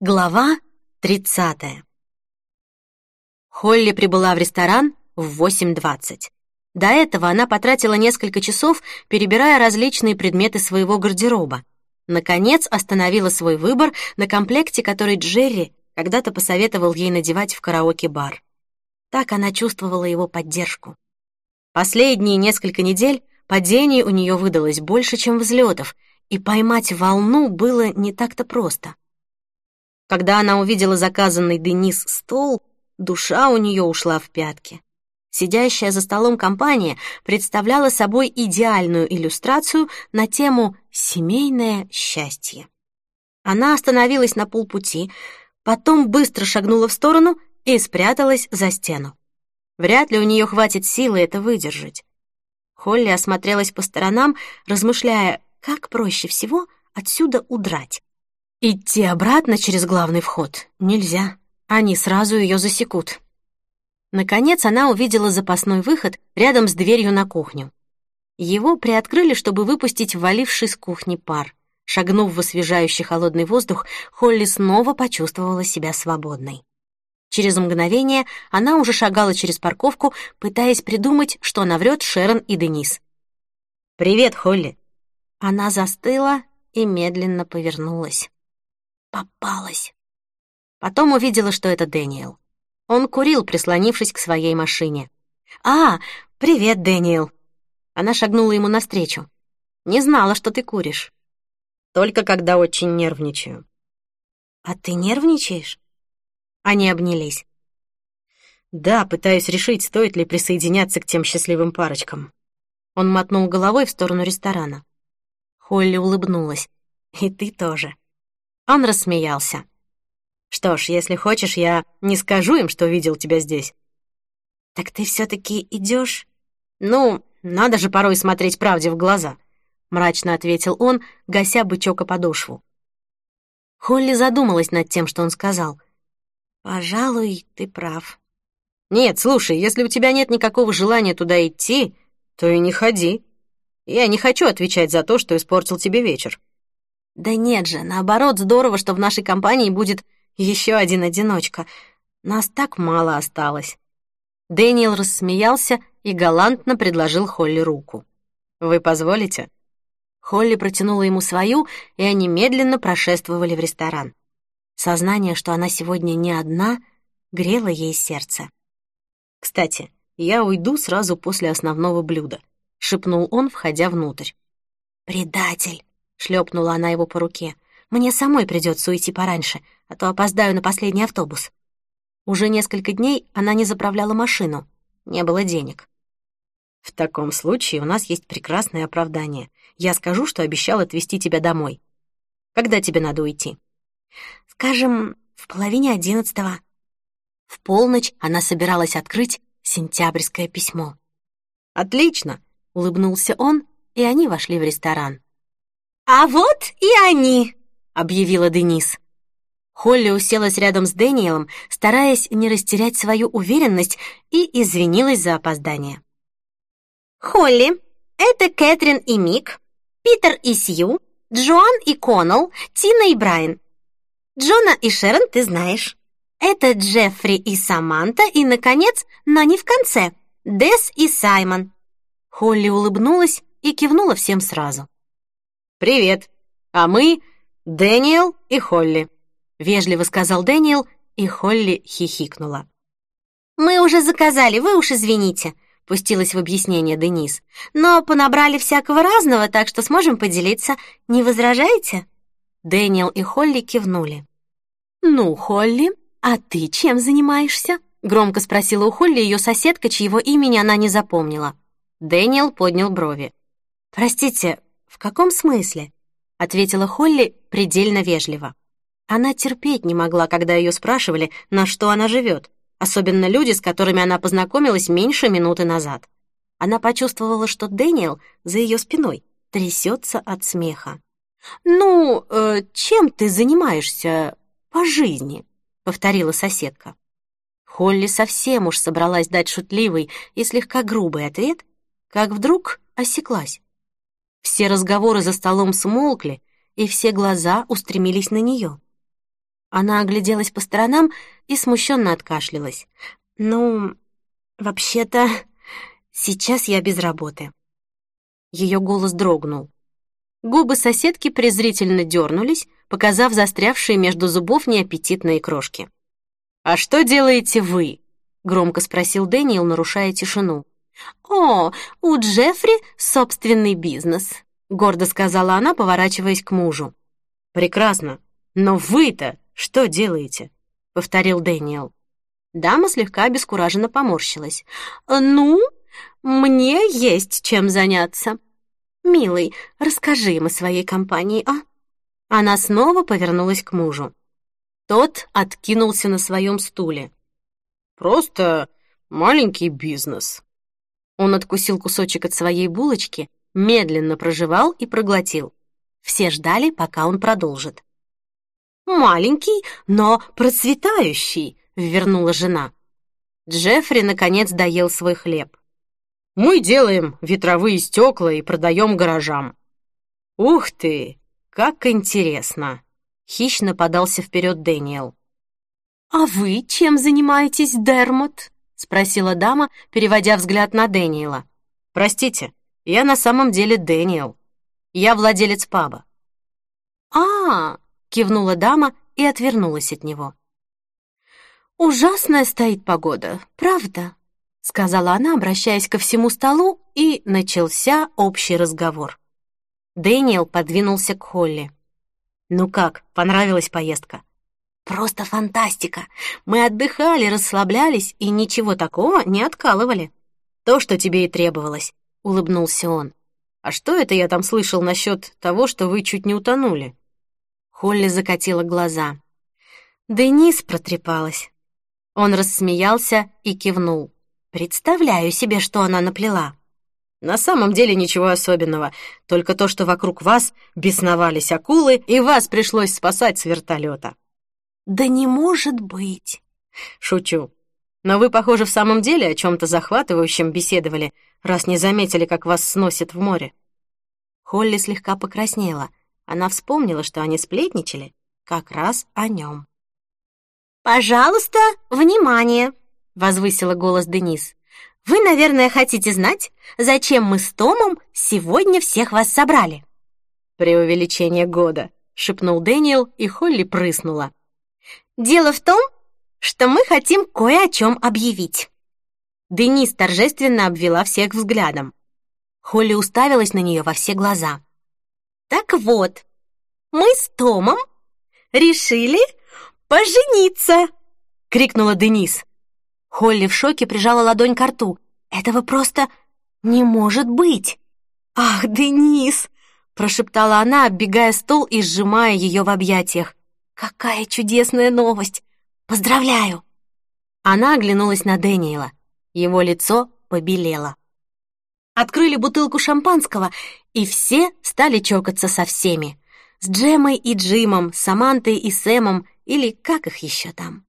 Глава 30. Холли прибыла в ресторан в 8.20. До этого она потратила несколько часов, перебирая различные предметы своего гардероба. Наконец остановила свой выбор на комплекте, который Джерри когда-то посоветовал ей надевать в караоке-бар. Так она чувствовала его поддержку. Последние несколько недель падений у нее выдалось больше, чем взлетов, и поймать волну было не так-то просто. Когда она увидела заказанный Денис стол, душа у нее ушла в пятки. Сидящая за столом компания представляла собой идеальную иллюстрацию на тему «семейное счастье». Она остановилась на полпути, потом быстро шагнула в сторону и спряталась за стену. Вряд ли у нее хватит силы это выдержать. Холли осмотрелась по сторонам, размышляя, как проще всего отсюда удрать. Идти обратно через главный вход нельзя. Они сразу ее засекут. Наконец она увидела запасной выход рядом с дверью на кухню. Его приоткрыли, чтобы выпустить валивший с кухни пар. Шагнув в освежающий холодный воздух, Холли снова почувствовала себя свободной. Через мгновение она уже шагала через парковку, пытаясь придумать, что наврет Шерон и Денис. «Привет, Холли!» Она застыла и медленно повернулась. Попалась. Потом увидела, что это Дэниел. Он курил, прислонившись к своей машине. «А, привет, Дэниел!» Она шагнула ему навстречу. «Не знала, что ты куришь». «Только когда очень нервничаю». «А ты нервничаешь?» Они обнялись. «Да, пытаюсь решить, стоит ли присоединяться к тем счастливым парочкам». Он мотнул головой в сторону ресторана. Холли улыбнулась. «И ты тоже». Он рассмеялся. «Что ж, если хочешь, я не скажу им, что видел тебя здесь». «Так ты все-таки идешь?» «Ну, надо же порой смотреть правде в глаза», — мрачно ответил он, гася бычок о подошву. Холли задумалась над тем, что он сказал. «Пожалуй, ты прав». «Нет, слушай, если у тебя нет никакого желания туда идти, то и не ходи. Я не хочу отвечать за то, что испортил тебе вечер. Да нет же, наоборот, здорово, что в нашей компании будет еще один одиночка. Нас так мало осталось. Дэниел рассмеялся и галантно предложил Холли руку. «Вы позволите?» Холли протянула ему свою, и они медленно прошествовали в ресторан. Сознание, что она сегодня не одна, грело ей сердце. «Кстати, я уйду сразу после основного блюда», — шепнул он, входя внутрь. «Предатель!» Шлепнула она его по руке. «Мне самой придется уйти пораньше, а то опоздаю на последний автобус». Уже несколько дней она не заправляла машину, не было денег. «В таком случае у нас есть прекрасное оправдание. Я скажу, что обещал отвезти тебя домой. Когда тебе надо уйти?» «Скажем, в половине одиннадцатого». В полночь она собиралась открыть сентябрьское письмо. «Отлично!» — улыбнулся он, и они вошли в ресторан. «А вот и они!» — объявила Денис. Холли уселась рядом с Дэниелом, стараясь не растерять свою уверенность, и извинилась за опоздание. «Холли, это Кэтрин и Мик, Питер и Сью, Джоан и Коннелл, Тина и Брайан. Джона и Шерон ты знаешь. Это Джеффри и Саманта, и, наконец, но не в конце, Дес и Саймон». Холли улыбнулась и кивнула всем сразу. «Привет, а мы Дэниел и Холли», — вежливо сказал Дэниел, и Холли хихикнула. «Мы уже заказали, вы уж извините», — пустилась в объяснение Денис. «Но понабрали всякого разного, так что сможем поделиться. Не возражаете?» Дэниел и Холли кивнули. «Ну, Холли, а ты чем занимаешься?» — громко спросила у Холли ее соседка, чьего имени она не запомнила. Дэниел поднял брови. «Простите, «В каком смысле?» — ответила Холли предельно вежливо. Она терпеть не могла, когда ее спрашивали, на что она живет, особенно люди, с которыми она познакомилась меньше минуты назад. Она почувствовала, что Дэниел за ее спиной трясется от смеха. «Ну, э, чем ты занимаешься по жизни?» — повторила соседка. Холли совсем уж собралась дать шутливый и слегка грубый ответ, как вдруг осеклась. Все разговоры за столом смолкли, и все глаза устремились на нее. Она огляделась по сторонам и смущенно откашлялась. «Ну, вообще-то, сейчас я без работы». Ее голос дрогнул. Губы соседки презрительно дернулись, показав застрявшие между зубов неаппетитные крошки. «А что делаете вы?» — громко спросил Дэниел, нарушая тишину. «О, у Джеффри собственный бизнес», — гордо сказала она, поворачиваясь к мужу. «Прекрасно. Но вы-то что делаете?» — повторил Дэниел. Дама слегка обескураженно поморщилась. «Ну, мне есть чем заняться. Милый, расскажи им о своей компании, а?» Она снова повернулась к мужу. Тот откинулся на своем стуле. «Просто маленький бизнес». Он откусил кусочек от своей булочки, медленно прожевал и проглотил. Все ждали, пока он продолжит. «Маленький, но процветающий», — вернула жена. Джеффри, наконец, доел свой хлеб. «Мы делаем ветровые стекла и продаем гаражам». «Ух ты, как интересно!» — хищно подался вперед Дэниел. «А вы чем занимаетесь, Дермот?» — спросила дама, переводя взгляд на Дэниела. «Простите, я на самом деле Дэниел. Я владелец паба». «А, кивнула дама и отвернулась от него. «Ужасная стоит погода, правда?» — сказала она, обращаясь ко всему столу, и начался общий разговор. Дэниел подвинулся к Холли. «Ну как, понравилась поездка?» «Просто фантастика! Мы отдыхали, расслаблялись и ничего такого не откалывали». «То, что тебе и требовалось», — улыбнулся он. «А что это я там слышал насчет того, что вы чуть не утонули?» Холли закатила глаза. Денис протрепалась. Он рассмеялся и кивнул. Представляю себе, что она наплела. На самом деле ничего особенного, только то, что вокруг вас бесновались акулы, и вас пришлось спасать с вертолета. Да не может быть. Шучу. Но вы, похоже, в самом деле о чем-то захватывающем беседовали, раз не заметили, как вас сносит в море. Холли слегка покраснела. Она вспомнила, что они сплетничали как раз о нем. «Пожалуйста, внимание!» — возвысила голос Денис. «Вы, наверное, хотите знать, зачем мы с Томом сегодня всех вас собрали?» «Преувеличение года», — шепнул Дэниел, и Холли прыснула. «Дело в том, что мы хотим кое о чем объявить». Денис торжественно обвела всех взглядом. Холли уставилась на нее во все глаза. Так вот, мы с Томом решили пожениться!» — крикнула Денис. Холли в шоке прижала ладонь к рту. «Этого просто не может быть!» «Ах, Денис!» — прошептала она, оббегая стол и сжимая ее в объятиях. «Какая чудесная новость! Поздравляю!» Она оглянулась на Дэниела. Его лицо побелело открыли бутылку шампанского, и все стали чокаться со всеми. С Джемой и Джимом, Самантой и Сэмом, или как их еще там.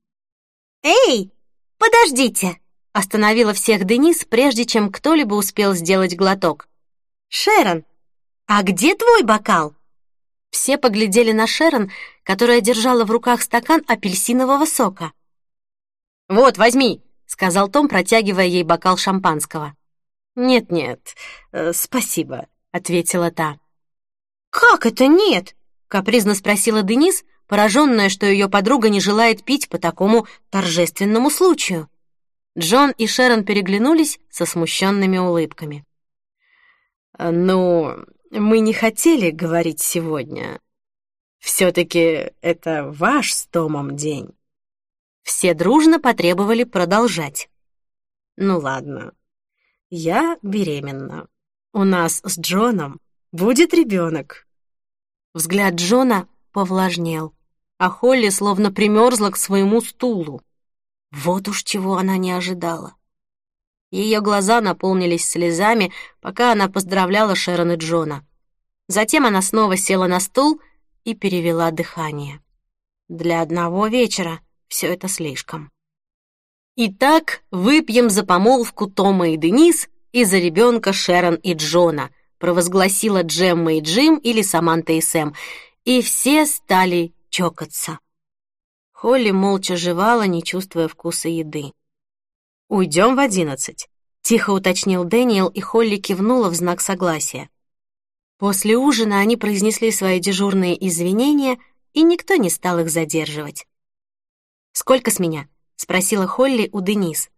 «Эй, подождите!» — остановила всех Денис, прежде чем кто-либо успел сделать глоток. «Шерон, а где твой бокал?» Все поглядели на Шерон, которая держала в руках стакан апельсинового сока. «Вот, возьми!» — сказал Том, протягивая ей бокал шампанского. «Нет-нет, э, спасибо», — ответила та. «Как это нет?» — капризно спросила Денис, пораженная, что ее подруга не желает пить по такому торжественному случаю. Джон и Шерон переглянулись со смущенными улыбками. «Ну, мы не хотели говорить сегодня. Все-таки это ваш с Томом день». Все дружно потребовали продолжать. «Ну ладно, я беременна. У нас с Джоном будет ребенок. Взгляд Джона повлажнел, а Холли словно примерзла к своему стулу. Вот уж чего она не ожидала. Ее глаза наполнились слезами, пока она поздравляла Шерон и Джона. Затем она снова села на стул и перевела дыхание. Для одного вечера все это слишком. Итак, выпьем за помолвку Тома и Денис и за ребенка Шерон и Джона, провозгласила Джемма и Джим или Саманта и Сэм, и все стали чокаться. Холли молча жевала, не чувствуя вкуса еды. «Уйдем в одиннадцать», — тихо уточнил Дэниел, и Холли кивнула в знак согласия. После ужина они произнесли свои дежурные извинения, и никто не стал их задерживать. «Сколько с меня?» — спросила Холли у Денис.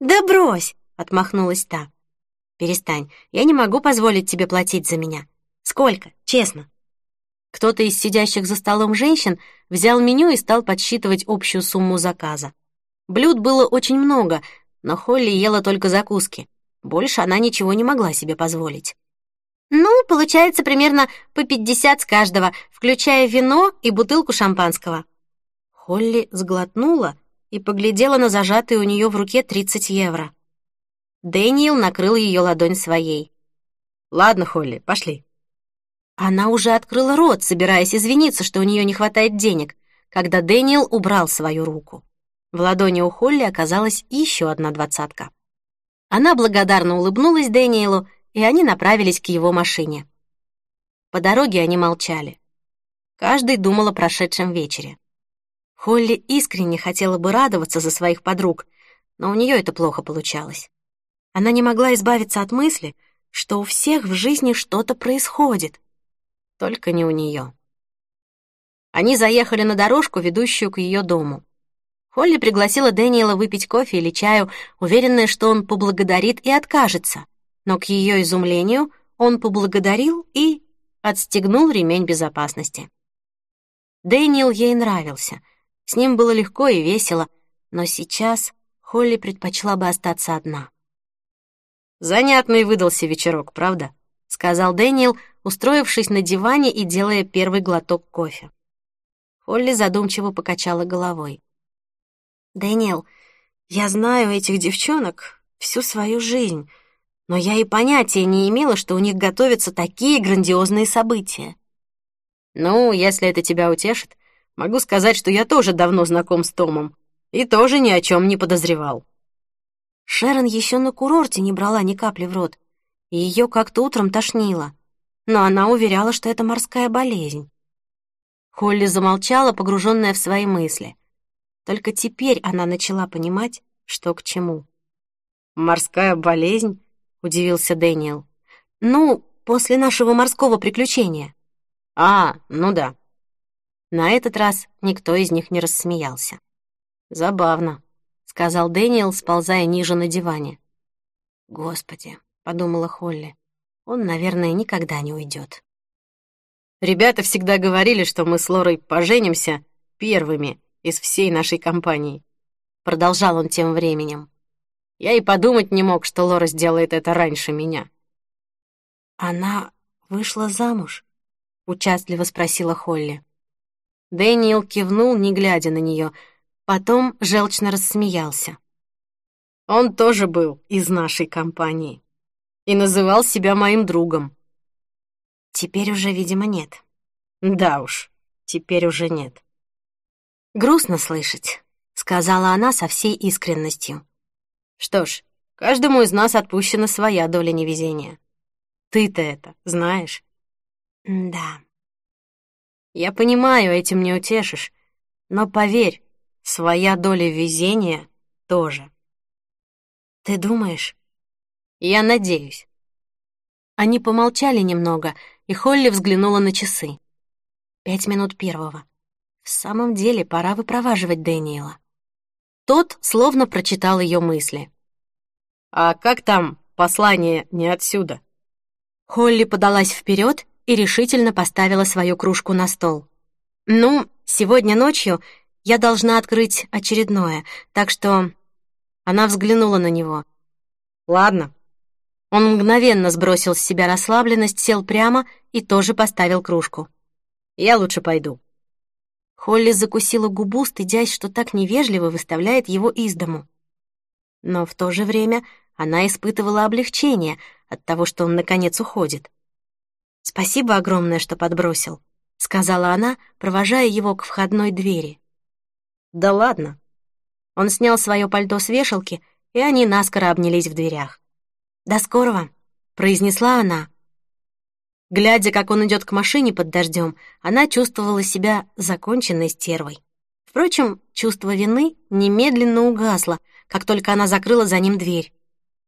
«Да брось!» — отмахнулась та. «Перестань, я не могу позволить тебе платить за меня. Сколько? Честно». Кто-то из сидящих за столом женщин взял меню и стал подсчитывать общую сумму заказа. Блюд было очень много, но Холли ела только закуски. Больше она ничего не могла себе позволить. «Ну, получается примерно по пятьдесят с каждого, включая вино и бутылку шампанского». Холли сглотнула и поглядела на зажатые у нее в руке 30 евро. Дэниел накрыл ее ладонь своей. «Ладно, Холли, пошли». Она уже открыла рот, собираясь извиниться, что у нее не хватает денег, когда Дэниел убрал свою руку. В ладони у Холли оказалась еще одна двадцатка. Она благодарно улыбнулась Дэниелу, и они направились к его машине. По дороге они молчали. Каждый думал о прошедшем вечере. Холли искренне хотела бы радоваться за своих подруг, но у нее это плохо получалось. Она не могла избавиться от мысли, что у всех в жизни что-то происходит, только не у нее. Они заехали на дорожку, ведущую к ее дому. Холли пригласила Дэниела выпить кофе или чаю, уверенная, что он поблагодарит и откажется. Но к ее изумлению он поблагодарил и отстегнул ремень безопасности. Дэниел ей нравился. С ним было легко и весело, но сейчас Холли предпочла бы остаться одна. «Занятный выдался вечерок, правда?» — сказал Дэниел, устроившись на диване и делая первый глоток кофе. Холли задумчиво покачала головой. «Дэниел, я знаю этих девчонок всю свою жизнь, но я и понятия не имела, что у них готовятся такие грандиозные события». «Ну, если это тебя утешит, могу сказать, что я тоже давно знаком с Томом и тоже ни о чем не подозревал». Шерон еще на курорте не брала ни капли в рот, и ее как-то утром тошнило, но она уверяла, что это морская болезнь. Холли замолчала, погруженная в свои мысли — только теперь она начала понимать, что к чему. «Морская болезнь?» — удивился Дэниел. «Ну, после нашего морского приключения». «А, ну да». На этот раз никто из них не рассмеялся. «Забавно», — сказал Дэниел, сползая ниже на диване. «Господи», — подумала Холли, — «он, наверное, никогда не уйдет». Ребята всегда говорили, что мы с Лорой поженимся первыми, из всей нашей компании. Продолжал он тем временем. Я и подумать не мог, что Лора сделает это раньше меня. Она вышла замуж? Участливо спросила Холли. Дэниел кивнул, не глядя на нее, потом желчно рассмеялся. Он тоже был из нашей компании и называл себя моим другом. Теперь уже, видимо, нет. Да уж, теперь уже нет. «Грустно слышать», — сказала она со всей искренностью. «Что ж, каждому из нас отпущена своя доля невезения. Ты-то это знаешь?» «Да». «Я понимаю, этим не утешишь, но поверь, своя доля везения тоже». «Ты думаешь?» «Я надеюсь». Они помолчали немного, и Холли взглянула на часы. Пять минут первого. В самом деле, пора выпроваживать Дэниела. Тот словно прочитал ее мысли. «А как там послание не отсюда?» Холли подалась вперед и решительно поставила свою кружку на стол. «Ну, сегодня ночью я должна открыть очередное, так что...» Она взглянула на него. «Ладно». Он мгновенно сбросил с себя расслабленность, сел прямо и тоже поставил кружку. «Я лучше пойду». Холли закусила губу, стыдясь, что так невежливо выставляет его из дому. Но в то же время она испытывала облегчение от того, что он наконец уходит. «Спасибо огромное, что подбросил», — сказала она, провожая его к входной двери. «Да ладно». Он снял свое пальто с вешалки, и они наскоро обнялись в дверях. «До скорого», — произнесла она, Глядя, как он идет к машине под дождем, она чувствовала себя законченной стервой. Впрочем, чувство вины немедленно угасло, как только она закрыла за ним дверь.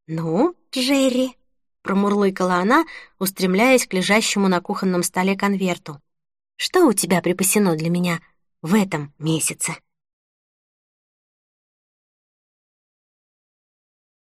«Ну, Джерри», — промурлыкала она, устремляясь к лежащему на кухонном столе конверту. «Что у тебя припасено для меня в этом месяце?»